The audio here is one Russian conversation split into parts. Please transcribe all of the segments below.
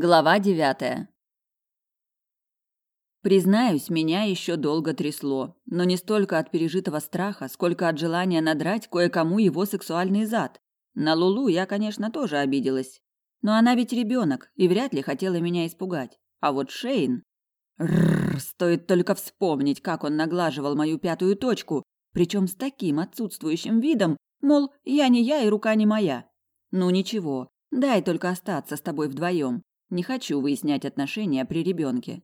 Глава девятая. Признаюсь, меня еще долго трясло, но не столько от пережитого страха, сколько от желания надрать кое-кому его сексуальный зад. На Лулу я, конечно, тоже обиделась. Но она ведь ребенок и вряд ли хотела меня испугать. А вот Шейн... Рррр, стоит только вспомнить, как он наглаживал мою пятую точку, причем с таким отсутствующим видом, мол, я не я и рука не моя. Ну ничего, дай только остаться с тобой вдвоем. Не хочу выяснять отношения при ребенке.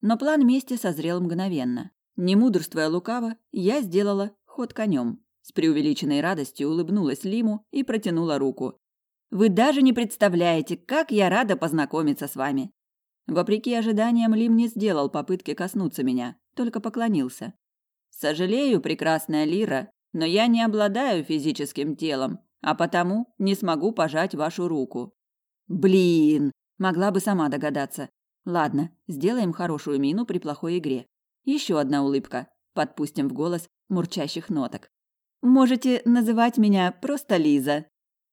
Но план мести созрел мгновенно. Не мудрствуя лукаво, я сделала ход конем. С преувеличенной радостью улыбнулась Лиму и протянула руку. «Вы даже не представляете, как я рада познакомиться с вами!» Вопреки ожиданиям, Лим не сделал попытки коснуться меня, только поклонился. «Сожалею, прекрасная Лира, но я не обладаю физическим телом, а потому не смогу пожать вашу руку». «Блин!» Могла бы сама догадаться. Ладно, сделаем хорошую мину при плохой игре. Еще одна улыбка. Подпустим в голос мурчащих ноток. Можете называть меня просто Лиза.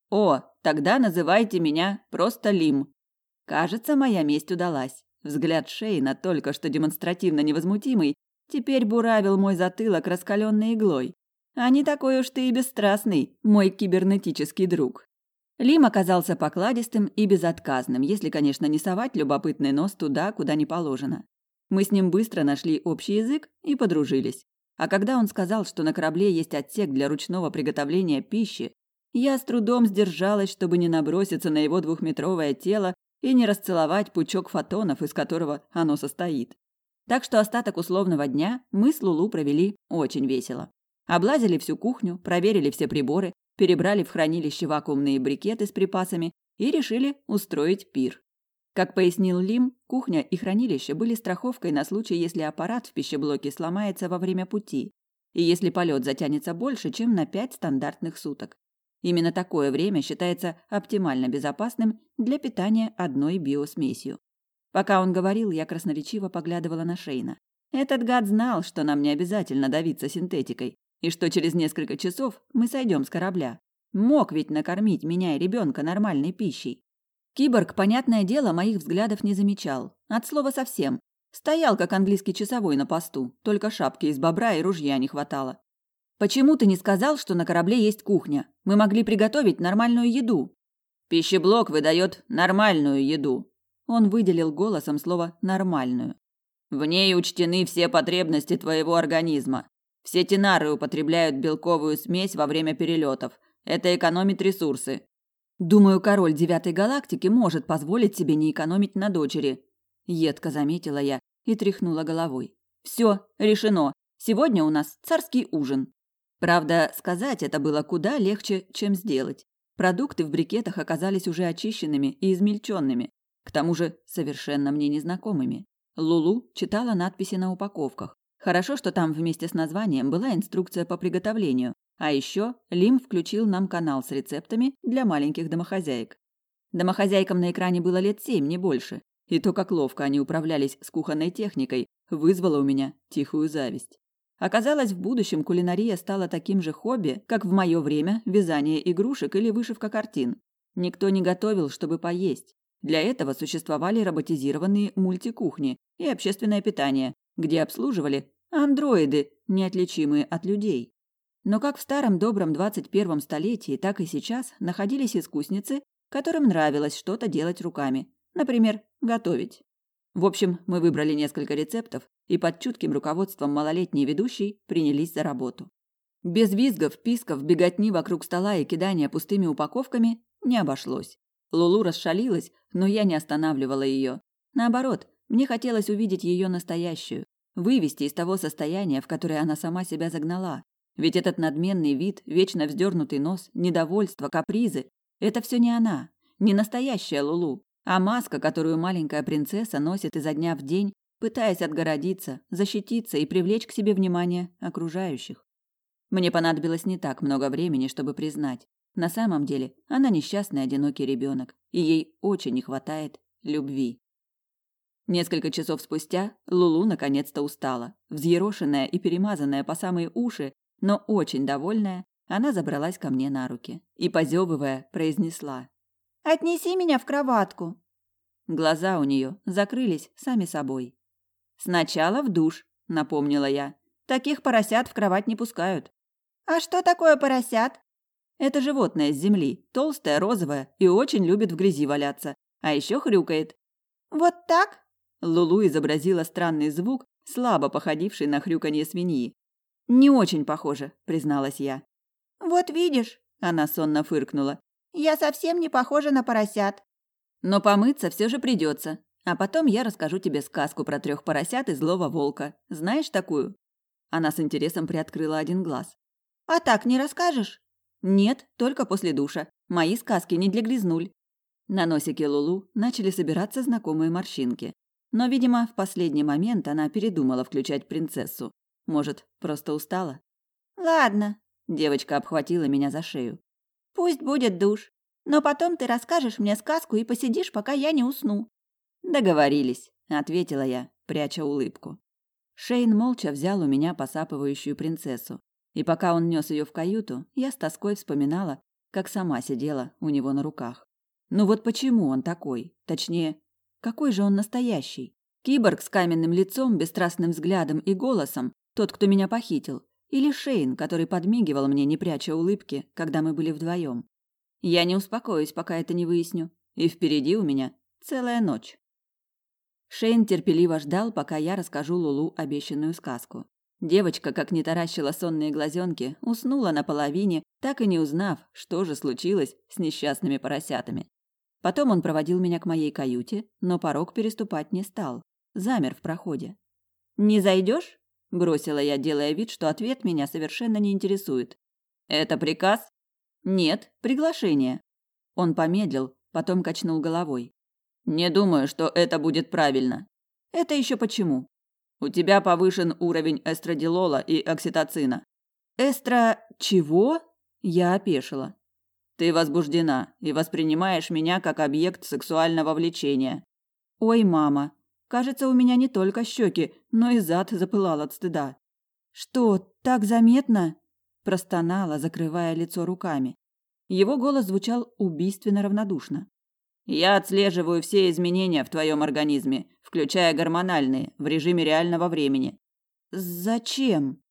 О, тогда называйте меня просто Лим. Кажется, моя месть удалась. Взгляд Шейна, только что демонстративно невозмутимый, теперь буравил мой затылок раскаленной иглой. А не такой уж ты и бесстрастный, мой кибернетический друг. Лим оказался покладистым и безотказным, если, конечно, не совать любопытный нос туда, куда не положено. Мы с ним быстро нашли общий язык и подружились. А когда он сказал, что на корабле есть отсек для ручного приготовления пищи, я с трудом сдержалась, чтобы не наброситься на его двухметровое тело и не расцеловать пучок фотонов, из которого оно состоит. Так что остаток условного дня мы с Лулу провели очень весело. Облазили всю кухню, проверили все приборы, перебрали в хранилище вакуумные брикеты с припасами и решили устроить пир. Как пояснил Лим, кухня и хранилище были страховкой на случай, если аппарат в пищеблоке сломается во время пути, и если полет затянется больше, чем на пять стандартных суток. Именно такое время считается оптимально безопасным для питания одной биосмесью. Пока он говорил, я красноречиво поглядывала на Шейна. Этот гад знал, что нам не обязательно давиться синтетикой, и что через несколько часов мы сойдем с корабля. Мог ведь накормить меня и ребенка нормальной пищей. Киборг, понятное дело, моих взглядов не замечал. От слова совсем. Стоял, как английский часовой на посту, только шапки из бобра и ружья не хватало. «Почему ты не сказал, что на корабле есть кухня? Мы могли приготовить нормальную еду». «Пищеблок выдает нормальную еду». Он выделил голосом слово «нормальную». «В ней учтены все потребности твоего организма. Все тенары употребляют белковую смесь во время перелетов. Это экономит ресурсы. Думаю, король девятой галактики может позволить себе не экономить на дочери. Едко заметила я и тряхнула головой. Все, решено. Сегодня у нас царский ужин. Правда, сказать это было куда легче, чем сделать. Продукты в брикетах оказались уже очищенными и измельченными, к тому же совершенно мне незнакомыми. Лулу читала надписи на упаковках. Хорошо, что там вместе с названием была инструкция по приготовлению, а еще Лим включил нам канал с рецептами для маленьких домохозяек. Домохозяйкам на экране было лет семь, не больше, и то, как ловко они управлялись с кухонной техникой, вызвало у меня тихую зависть. Оказалось, в будущем кулинария стала таким же хобби, как в мое время вязание игрушек или вышивка картин. Никто не готовил, чтобы поесть. Для этого существовали роботизированные мультикухни и общественное питание, где обслуживали андроиды, неотличимые от людей. Но как в старом добром 21 столетии, так и сейчас находились искусницы, которым нравилось что-то делать руками, например, готовить. В общем, мы выбрали несколько рецептов и под чутким руководством малолетней ведущей принялись за работу. Без визгов, писков, беготни вокруг стола и кидания пустыми упаковками не обошлось. Лулу расшалилась, но я не останавливала ее. Наоборот, мне хотелось увидеть ее настоящую, вывести из того состояния, в которое она сама себя загнала. Ведь этот надменный вид, вечно вздернутый нос, недовольство, капризы – это все не она, не настоящая Лулу, а маска, которую маленькая принцесса носит изо дня в день, пытаясь отгородиться, защититься и привлечь к себе внимание окружающих. Мне понадобилось не так много времени, чтобы признать. На самом деле, она несчастный одинокий ребенок, и ей очень не хватает любви. Несколько часов спустя Лулу наконец-то устала. Взъерошенная и перемазанная по самые уши, но очень довольная, она забралась ко мне на руки и, позевывая, произнесла. «Отнеси меня в кроватку». Глаза у нее закрылись сами собой. «Сначала в душ», — напомнила я. «Таких поросят в кровать не пускают». «А что такое поросят?» Это животное с земли, толстое, розовое и очень любит в грязи валяться. А еще хрюкает. «Вот так?» Лулу изобразила странный звук, слабо походивший на хрюканье свиньи. «Не очень похоже», — призналась я. «Вот видишь», — она сонно фыркнула. «Я совсем не похожа на поросят». «Но помыться все же придется. А потом я расскажу тебе сказку про трех поросят и злого волка. Знаешь такую?» Она с интересом приоткрыла один глаз. «А так не расскажешь?» «Нет, только после душа. Мои сказки не для грязнуль». На носике Лулу начали собираться знакомые морщинки. Но, видимо, в последний момент она передумала включать принцессу. Может, просто устала? «Ладно», – девочка обхватила меня за шею. «Пусть будет душ. Но потом ты расскажешь мне сказку и посидишь, пока я не усну». «Договорились», – ответила я, пряча улыбку. Шейн молча взял у меня посапывающую принцессу. И пока он нес ее в каюту, я с тоской вспоминала, как сама сидела у него на руках. Ну вот почему он такой? Точнее, какой же он настоящий? Киборг с каменным лицом, бесстрастным взглядом и голосом, тот, кто меня похитил, или Шейн, который подмигивал мне, не пряча улыбки, когда мы были вдвоем. Я не успокоюсь, пока это не выясню. И впереди у меня целая ночь. Шейн терпеливо ждал, пока я расскажу Лулу обещанную сказку. Девочка, как не таращила сонные глазенки, уснула наполовине, так и не узнав, что же случилось с несчастными поросятами. Потом он проводил меня к моей каюте, но порог переступать не стал. Замер в проходе. «Не зайдешь?» – бросила я, делая вид, что ответ меня совершенно не интересует. «Это приказ?» «Нет, приглашение». Он помедлил, потом качнул головой. «Не думаю, что это будет правильно». «Это еще почему?» У тебя повышен уровень эстрадилола и окситоцина. Эстра... чего? Я опешила. Ты возбуждена и воспринимаешь меня как объект сексуального влечения. Ой, мама, кажется, у меня не только щеки, но и зад запылал от стыда. Что, так заметно? простонала, закрывая лицо руками. Его голос звучал убийственно равнодушно. Я отслеживаю все изменения в твоем организме, включая гормональные, в режиме реального времени. Зачем?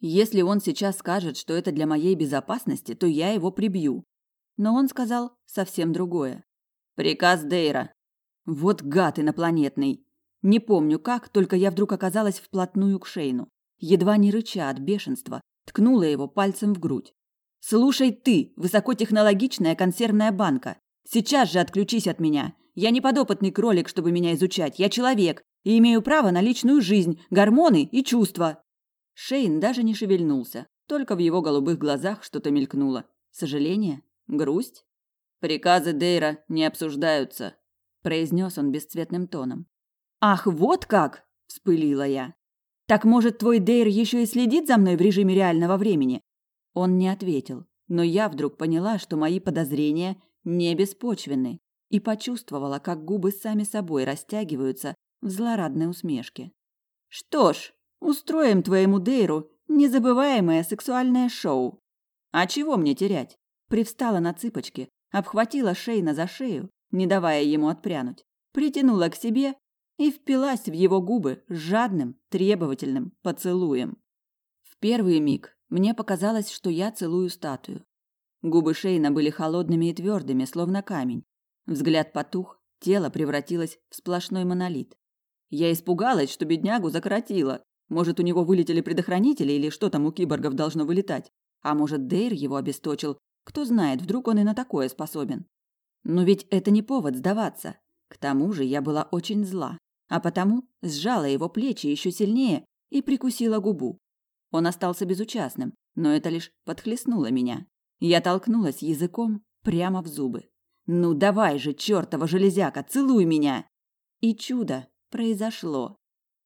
Если он сейчас скажет, что это для моей безопасности, то я его прибью. Но он сказал совсем другое. Приказ Дейра. Вот гад инопланетный. Не помню как, только я вдруг оказалась вплотную к Шейну. Едва не рыча от бешенства, ткнула его пальцем в грудь. «Слушай ты, высокотехнологичная консервная банка, Сейчас же отключись от меня. Я не подопытный кролик, чтобы меня изучать. Я человек и имею право на личную жизнь, гормоны и чувства. Шейн даже не шевельнулся. Только в его голубых глазах что-то мелькнуло. Сожаление? Грусть? Приказы Дейра не обсуждаются, произнес он бесцветным тоном. Ах, вот как, вспылила я. Так может, твой Дейр еще и следит за мной в режиме реального времени? Он не ответил, но я вдруг поняла, что мои подозрения не беспочвенны, и почувствовала, как губы сами собой растягиваются в злорадной усмешке. Что ж, устроим твоему Дейру незабываемое сексуальное шоу. А чего мне терять? Привстала на цыпочки, обхватила Шейна за шею, не давая ему отпрянуть, притянула к себе и впилась в его губы жадным, требовательным поцелуем. В первый миг мне показалось, что я целую статую. Губы Шейна были холодными и твердыми, словно камень. Взгляд потух, тело превратилось в сплошной монолит. Я испугалась, что беднягу закоротило. Может, у него вылетели предохранители или что там у киборгов должно вылетать. А может, Дейр его обесточил. Кто знает, вдруг он и на такое способен. Но ведь это не повод сдаваться. К тому же я была очень зла, а потому сжала его плечи еще сильнее и прикусила губу. Он остался безучастным, но это лишь подхлестнуло меня. Я толкнулась языком прямо в зубы. «Ну давай же, чертова железяка, целуй меня!» И чудо произошло.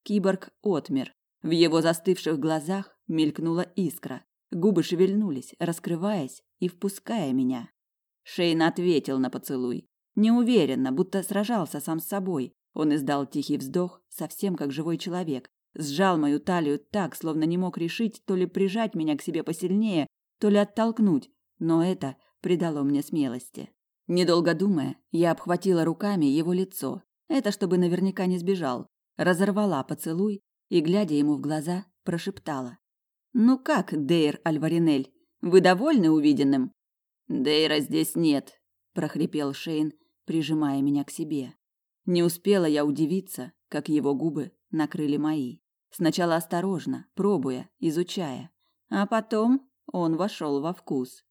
Киборг отмер. В его застывших глазах мелькнула искра. Губы шевельнулись, раскрываясь и впуская меня. Шейн ответил на поцелуй. Неуверенно, будто сражался сам с собой. Он издал тихий вздох, совсем как живой человек. Сжал мою талию так, словно не мог решить, то ли прижать меня к себе посильнее, то ли оттолкнуть, но это придало мне смелости. Недолго думая, я обхватила руками его лицо, Это чтобы наверняка не сбежал. Разорвала поцелуй и, глядя ему в глаза, прошептала. «Ну как, Дейр Альваринель, вы довольны увиденным?» «Дейра здесь нет», – прохрипел Шейн, прижимая меня к себе. Не успела я удивиться, как его губы накрыли мои. Сначала осторожно, пробуя, изучая, а потом он вошел во вкус.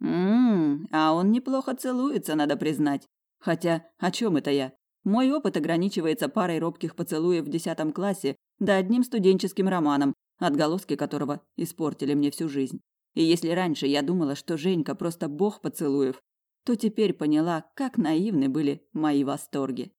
Мм, а он неплохо целуется, надо признать. Хотя, о чем это я? Мой опыт ограничивается парой робких поцелуев в десятом классе да одним студенческим романом, отголоски которого испортили мне всю жизнь. И если раньше я думала, что Женька просто бог поцелуев, то теперь поняла, как наивны были мои восторги.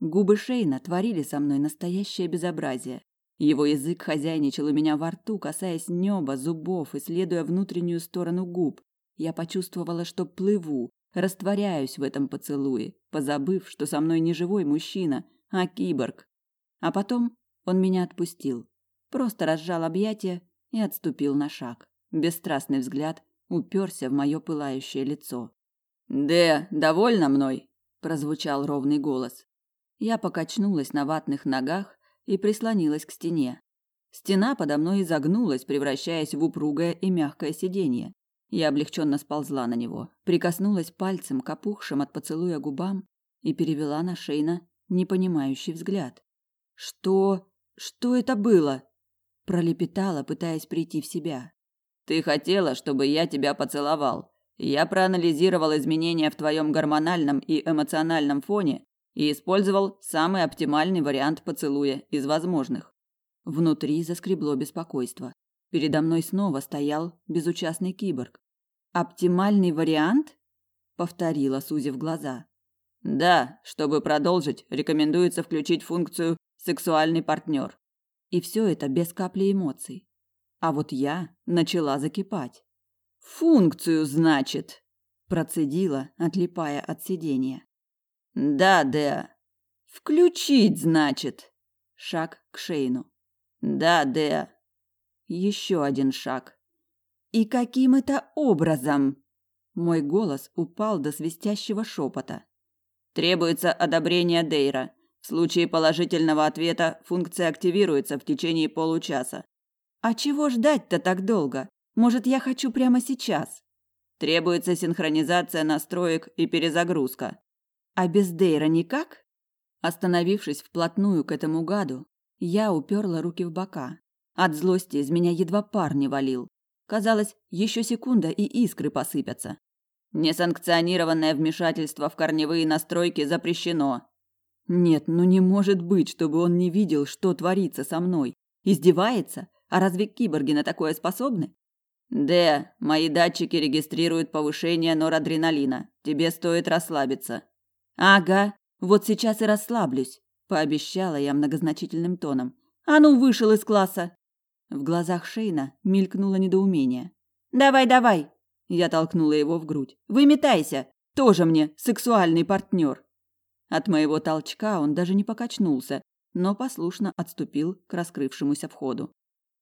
Губы Шейна творили со мной настоящее безобразие. Его язык хозяйничал у меня во рту, касаясь неба, зубов, исследуя внутреннюю сторону губ. Я почувствовала, что плыву, растворяюсь в этом поцелуе, позабыв, что со мной не живой мужчина, а киборг. А потом он меня отпустил, просто разжал объятия и отступил на шаг. Бесстрастный взгляд уперся в мое пылающее лицо. «Де, довольна мной?» – прозвучал ровный голос. Я покачнулась на ватных ногах и прислонилась к стене. Стена подо мной изогнулась, превращаясь в упругое и мягкое сиденье. Я облегченно сползла на него, прикоснулась пальцем к опухшим от поцелуя губам и перевела на Шейна непонимающий взгляд. «Что? Что это было?» Пролепетала, пытаясь прийти в себя. «Ты хотела, чтобы я тебя поцеловал. Я проанализировал изменения в твоем гормональном и эмоциональном фоне и использовал самый оптимальный вариант поцелуя из возможных. Внутри заскребло беспокойство. Передо мной снова стоял безучастный киборг. Оптимальный вариант? повторила, сузив глаза. Да, чтобы продолжить, рекомендуется включить функцию сексуальный партнер. И все это без капли эмоций. А вот я начала закипать. Функцию, значит, процедила, отлипая от сиденья. Да, Деа. Включить, значит. Шаг к Шейну. Да, Деа. Еще один шаг. И каким это образом? Мой голос упал до свистящего шепота. Требуется одобрение Дейра. В случае положительного ответа функция активируется в течение получаса. А чего ждать-то так долго? Может, я хочу прямо сейчас? Требуется синхронизация настроек и перезагрузка. А без Дейра никак? Остановившись вплотную к этому гаду, я уперла руки в бока. От злости из меня едва пар не валил. Казалось, еще секунда и искры посыпятся. Несанкционированное вмешательство в корневые настройки запрещено. Нет, ну не может быть, чтобы он не видел, что творится со мной. Издевается? А разве киборги на такое способны? Д, мои датчики регистрируют повышение норадреналина. Тебе стоит расслабиться. Ага, вот сейчас и расслаблюсь, пообещала я многозначительным тоном. А ну вышел из класса. В глазах Шейна мелькнуло недоумение. Давай, давай, я толкнула его в грудь. Выметайся, тоже мне сексуальный партнер. От моего толчка он даже не покачнулся, но послушно отступил к раскрывшемуся входу.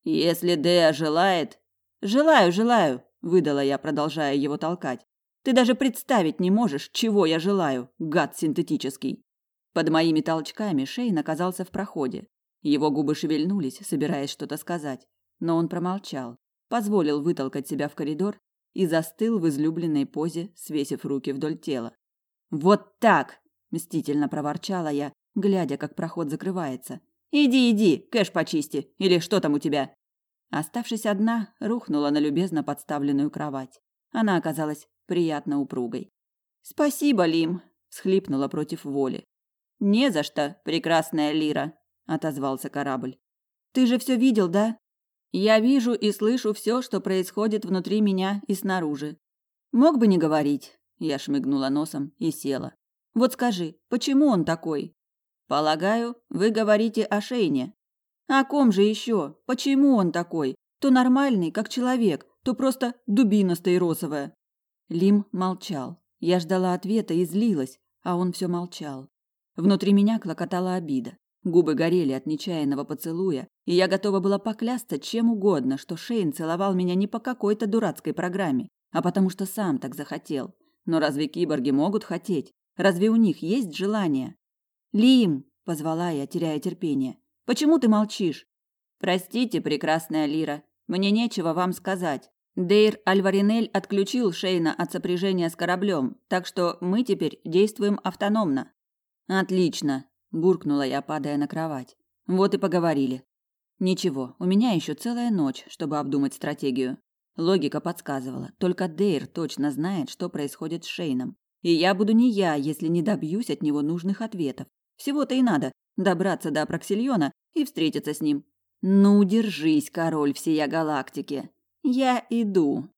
Если Деа желает, желаю, желаю, выдала я, продолжая его толкать. Ты даже представить не можешь, чего я желаю, гад синтетический. Под моими толчками Шейн оказался в проходе. Его губы шевельнулись, собираясь что-то сказать, но он промолчал, позволил вытолкать себя в коридор и застыл в излюбленной позе, свесив руки вдоль тела. «Вот так!» – мстительно проворчала я, глядя, как проход закрывается. «Иди, иди, кэш почисти, или что там у тебя?» Оставшись одна, рухнула на любезно подставленную кровать. Она оказалась приятно упругой. «Спасибо, Лим», – схлипнула против воли. «Не за что, прекрасная Лира», – отозвался корабль. «Ты же все видел, да?» «Я вижу и слышу все, что происходит внутри меня и снаружи. Мог бы не говорить», – я шмыгнула носом и села. «Вот скажи, почему он такой?» «Полагаю, вы говорите о Шейне». «О ком же еще? Почему он такой? То нормальный, как человек, то просто дубина стаиросовая». Лим молчал. Я ждала ответа и злилась, а он все молчал. Внутри меня клокотала обида. Губы горели от нечаянного поцелуя, и я готова была поклясться чем угодно, что Шейн целовал меня не по какой-то дурацкой программе, а потому что сам так захотел. Но разве киборги могут хотеть? Разве у них есть желание? Лим, позвала я, теряя терпение. Почему ты молчишь? Простите, прекрасная Лира, мне нечего вам сказать. Дейр Альваринель отключил Шейна от сопряжения с кораблем, так что мы теперь действуем автономно. Отлично, буркнула я, падая на кровать. Вот и поговорили. Ничего, у меня еще целая ночь, чтобы обдумать стратегию. Логика подсказывала, только Дейр точно знает, что происходит с Шейном. И я буду не я, если не добьюсь от него нужных ответов. Всего-то и надо добраться до Проксильона и встретиться с ним. Ну, держись, король всея галактики. Я иду.